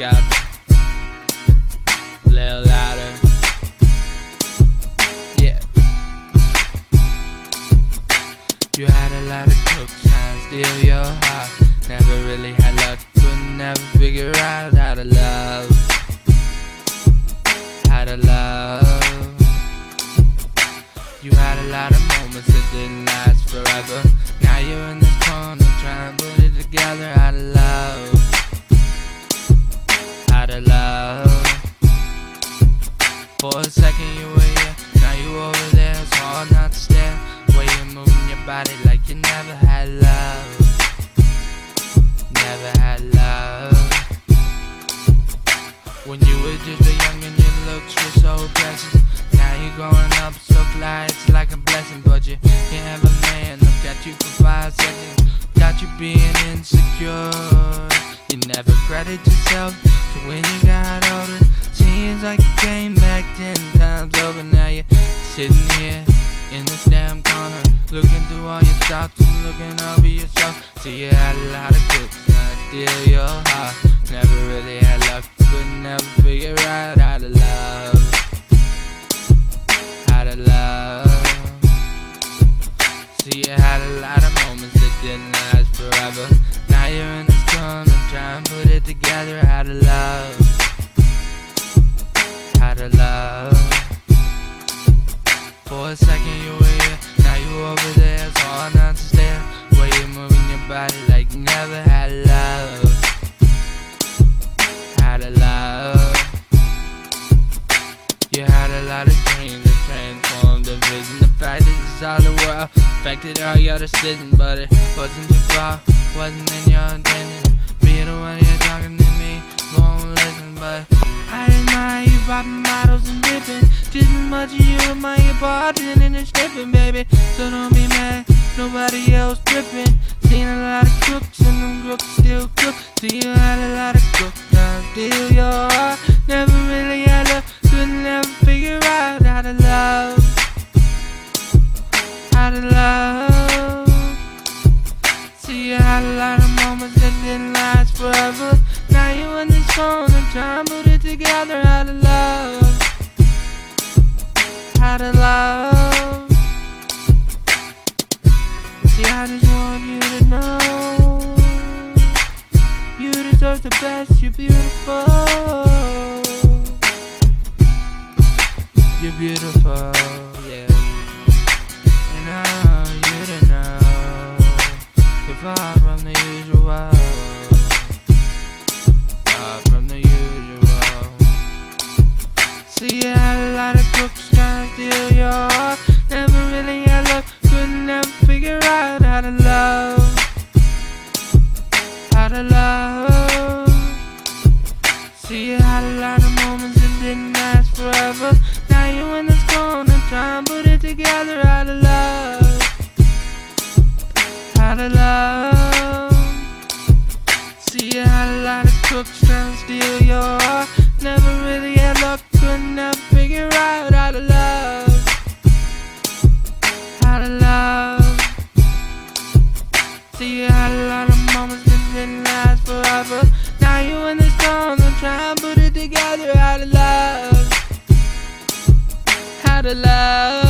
out. A little louder. Yeah. You had a lot of trying to steal your heart. Never really had luck, could never figure out how to love. How to love. You had a lot of moments that didn't last forever. Now you're in this corner trying to put it together. How to love. Second you were here, now you over there. It's hard not to stare. Way you're moving your body like you never had love. Never had love. When you were just a young and your looks were so precious. Now you're growing up so fly, it's like a blessing. But you can't have a man look at you for five seconds. Got you being insecure. You never credit yourself to when you got older. Seems you came back ten times over. Now you're sitting here in this damn corner, looking through all your thoughts and looking over yourself. See, you had a lot of trying to steal your heart. Never really had luck, could never figure out how to love. How to love. See, you had a lot of moments that didn't last forever. Now you're in this corner trying to put it together. How to love. To love. For a second you were here, now you over there. It's hard not to stare. Way you're moving your body like you never had love. How to love. You had a lot of dreams that transformed the vision. The fact that you saw the world affected all your decisions, but it wasn't your fault, wasn't in your intention. Be the one you're talking to me, won't listen, but I admire you popping bottles and dipping. Just as much as you admire bartending and stripping, baby. So don't be mad, nobody else tripping. Seen a lot of crooks and them crooks still cook. See you had a lot of trying to steal your heart. Never really had love, couldn't ever figure out how to love. How to love. See you had a lot of moments that didn't last forever. You in this corner trying to put it together. How to love. How to love. See, I just want you to know you deserve the best. You're beautiful. You're beautiful, yeah. And now you to know you're far from the usual. How to love. See, you had a lot of moments that didn't last forever. Now you're in this corner trying to put it together. out of love. How to love. See, you had a lot of crooks trying to steal your heart. Never really had luck, love.